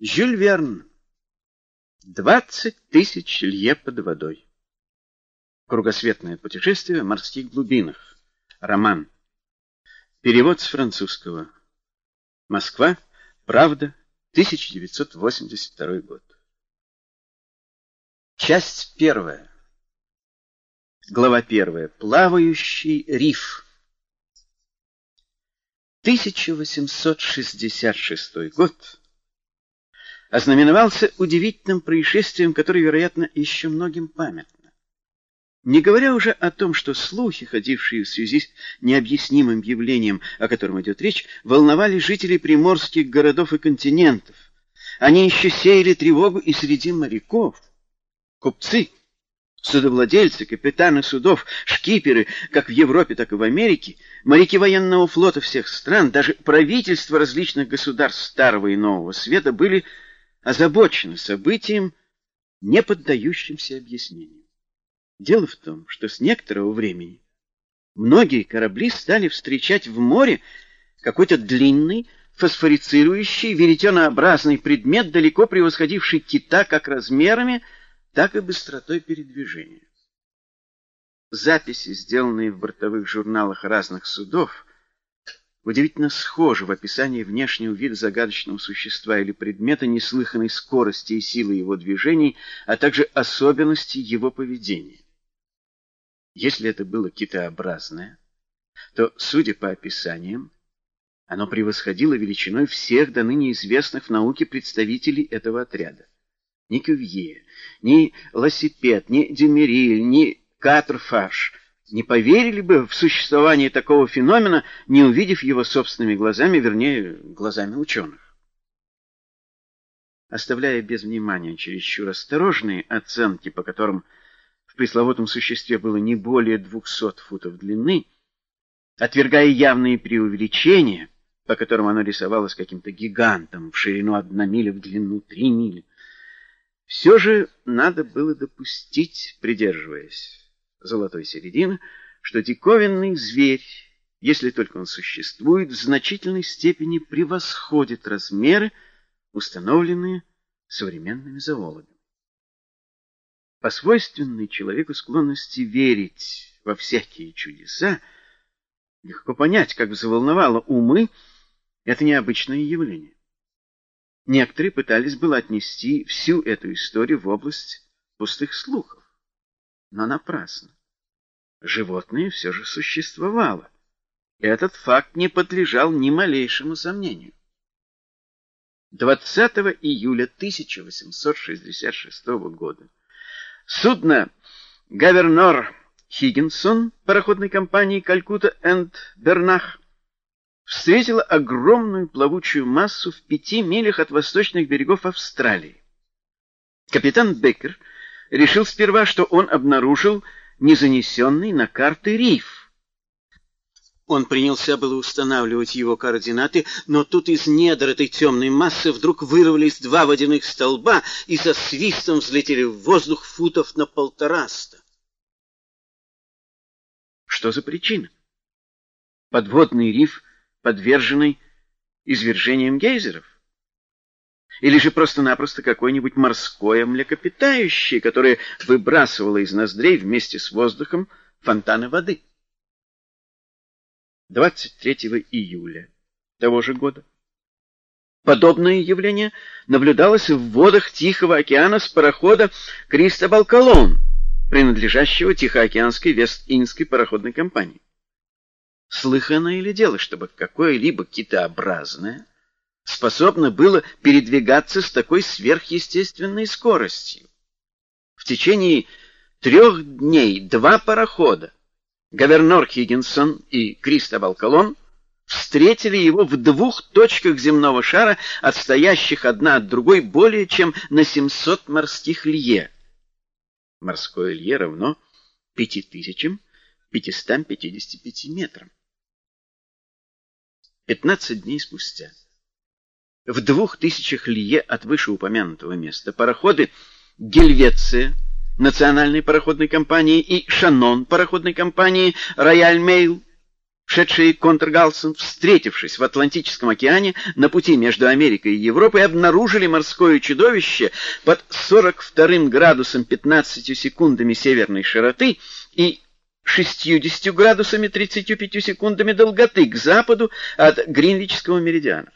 Жюль Верн. Двадцать тысяч лье под водой. Кругосветное путешествие в морских глубинах. Роман. Перевод с французского. Москва. Правда. 1982 год. Часть первая. Глава первая. Плавающий риф. 1866 год ознаменовался удивительным происшествием, которое, вероятно, еще многим памятно. Не говоря уже о том, что слухи, ходившие в связи с необъяснимым явлением, о котором идет речь, волновали жителей приморских городов и континентов. Они еще сеяли тревогу и среди моряков. Купцы, судовладельцы, капитаны судов, шкиперы, как в Европе, так и в Америке, моряки военного флота всех стран, даже правительства различных государств Старого и Нового Света были озабочены событием, не поддающимся объяснению. Дело в том, что с некоторого времени многие корабли стали встречать в море какой-то длинный, фосфорицирующий, веретенообразный предмет, далеко превосходивший кита как размерами, так и быстротой передвижения. Записи, сделанные в бортовых журналах разных судов, удивительно схожи в описании внешнего вида загадочного существа или предмета, неслыханной скорости и силы его движений, а также особенностей его поведения. Если это было китообразное, то, судя по описаниям, оно превосходило величиной всех до ныне известных в науке представителей этого отряда. Ни Кювье, ни Лассипет, ни Демериль, ни Катрфаш не поверили бы в существование такого феномена, не увидев его собственными глазами, вернее, глазами ученых. Оставляя без внимания чересчур осторожные оценки, по которым в пресловутом существе было не более двухсот футов длины, отвергая явные преувеличения, по которым оно рисовалось каким-то гигантом в ширину одна миля, в длину три мили, все же надо было допустить, придерживаясь золотой середины, что диковинный зверь, если только он существует, в значительной степени превосходит размеры, установленные современными зоологами. По свойственной человеку склонности верить во всякие чудеса, легко понять, как взволновало умы это необычное явление. Некоторые пытались было отнести всю эту историю в область пустых слухов, но напрасно. Животное все же существовало. Этот факт не подлежал ни малейшему сомнению. 20 июля 1866 года судно «Гавернор Хиггинсон» пароходной компании «Калькутта энд Бернах» встретила огромную плавучую массу в пяти милях от восточных берегов Австралии. Капитан Беккер решил сперва, что он обнаружил незанесенный на карты риф. Он принялся было устанавливать его координаты, но тут из недр этой темной массы вдруг вырвались два водяных столба и со свистом взлетели в воздух футов на полтораста. Что за причина? Подводный риф подверженный извержениям гейзеров? Или же просто-напросто какое-нибудь морское млекопитающее, которое выбрасывало из ноздрей вместе с воздухом фонтаны воды? 23 июля того же года подобное явление наблюдалось в водах Тихого океана с парохода «Кристобал Колон», принадлежащего Тихоокеанской Вест-Индской пароходной компании. Слыхано ли дело, чтобы какое-либо китообразное способно было передвигаться с такой сверхъестественной скоростью? В течение трех дней два парохода, Говернор Хиггинсон и Кристобал Колон, встретили его в двух точках земного шара, отстоящих одна от другой более чем на 700 морских лье. Морское лье равно 5555 метрам. 15 дней спустя. В двух тысячах лье от вышеупомянутого места пароходы Гельвеция, национальной пароходной компании, и Шанон пароходной компании Рояль Мейл Шедшие контргалсом, встретившись в Атлантическом океане на пути между Америкой и Европой, обнаружили морское чудовище под 42 градусом 15 секундами северной широты и 60 градусами 35 секундами долготы к западу от Гринвичского меридиана.